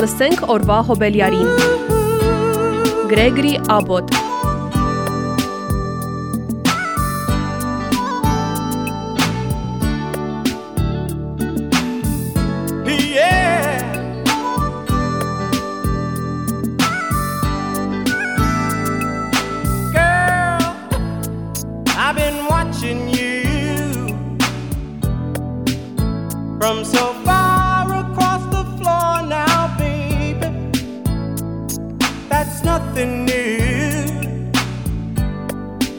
Լսենք օրվա հոբելյարին։ Գրեգրի Աբոտ something new.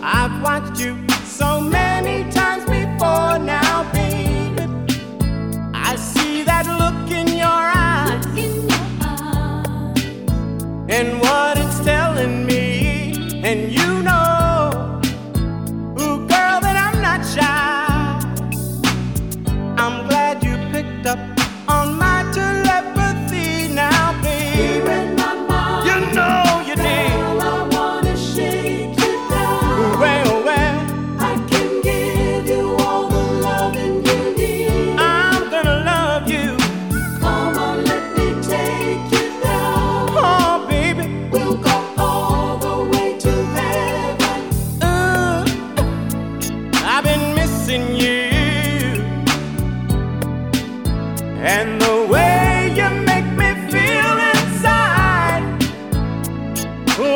I've watched you so many.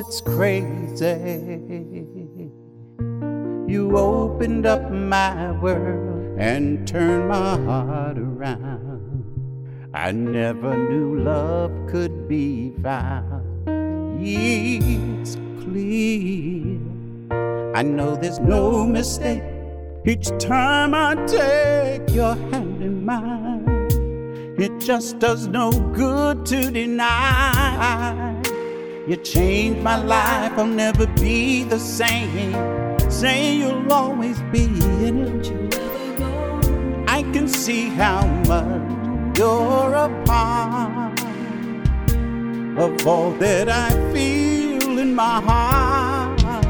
it's crazy. You opened up my world and turned my heart around. I never knew love could be found. It's clear. I know there's no mistake each time I take your hand in mine. It just does no good to deny. You changed my life, I'll never be the same. Say you'll always be in it. You'll never go. I can see how much you're a part of all that I feel in my heart.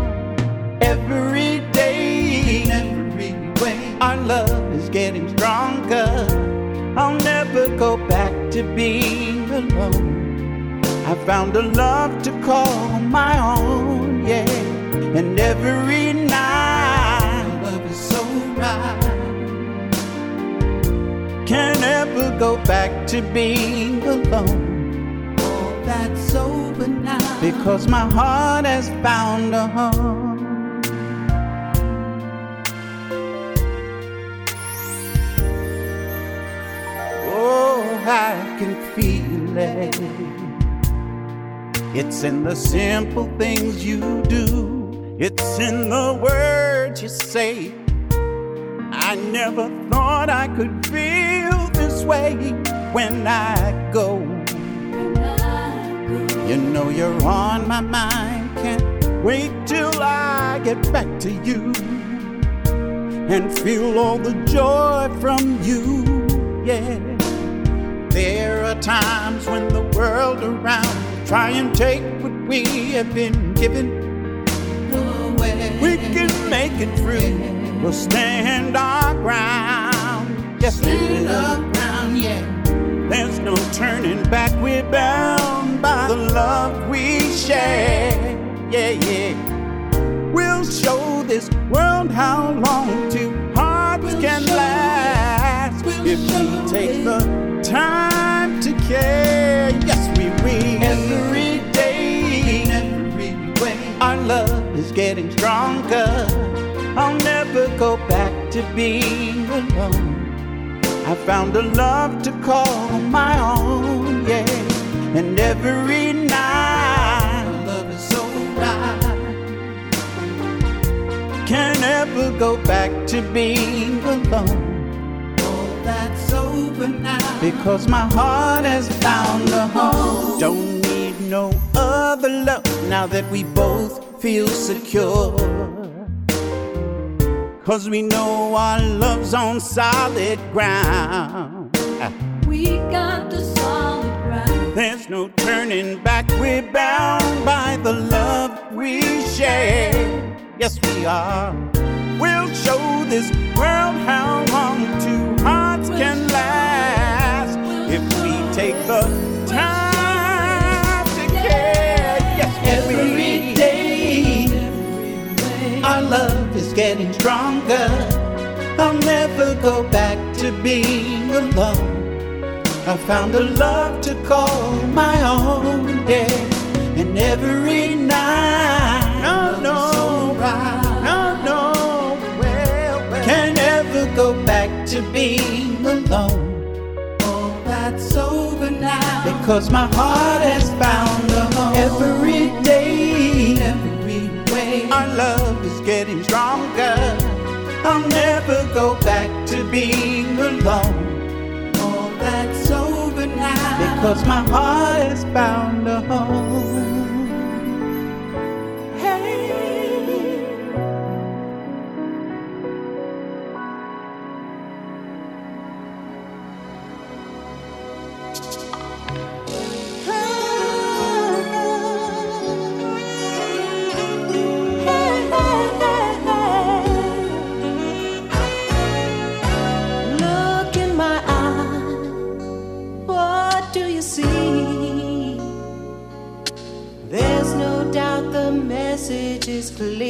Every day, everywhere. Our love is getting stronger. I'll never go back to being alone. I found a love to call my own, yeah. And every night, love is so right. Can't ever go back to being alone. All that's over now. Because my heart has found a home. Oh, I can feel it. It's in the simple things you do, it's in the words you say. I never thought I could feel this way when I go. You know you're on my mind, can't wait till I get back to you and feel all the joy from you, yeah. There are times when the world around try and take what we have been given. We can make it through. We'll stand our ground. Yes, stand our ground, yeah. There's no turning back. We're bound by the love we share. Yeah, yeah. We'll show this world how long two hearts can last if we take the time to care. Back to being alone. I found a love to call my own, yeah. And every night, love is so right. Can't ever go back to being alone. That's over now. Because my heart has found a home. Don't need no other love now that we both feel secure. Cause we know our love's on solid ground. We got the solid ground. There's no turning back, we're bound by the love we share. Yes, we are. We'll show this world how long two hearts can last if we take the getting stronger. I'll never go back to being alone. I found a love to call my own, yeah. And every night, no, no, no, no, well, well, can never go back to being alone. Oh, that's over now. Because my heart has found a home. Every being alone. All that's over now. Because my heart has found a home. Message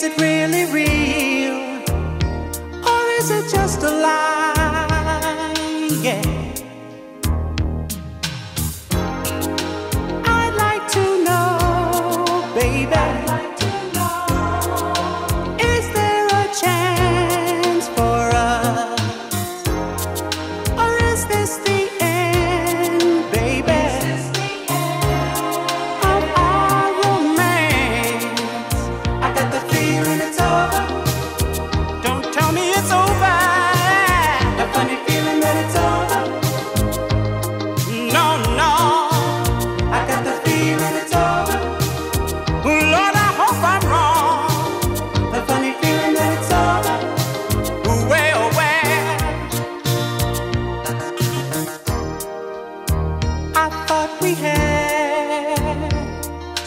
Is it really real? Or is it just a lie?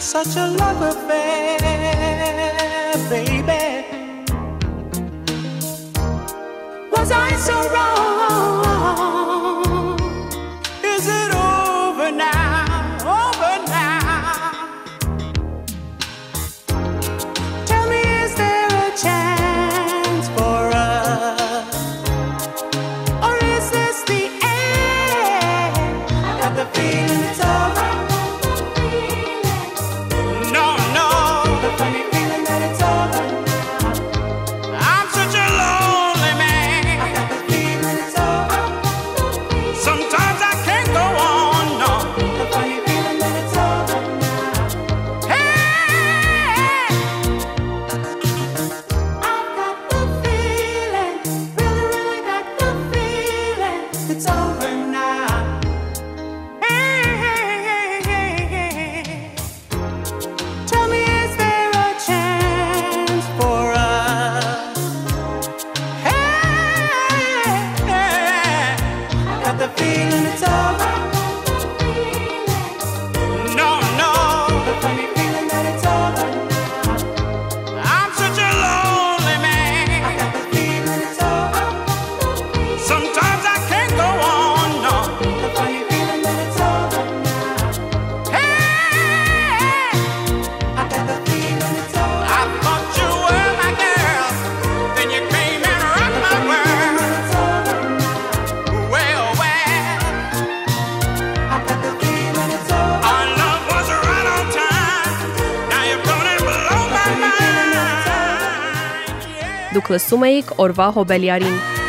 such a love affair, baby. Was I so wrong? Լսում էիք օրվա հոբելյարին։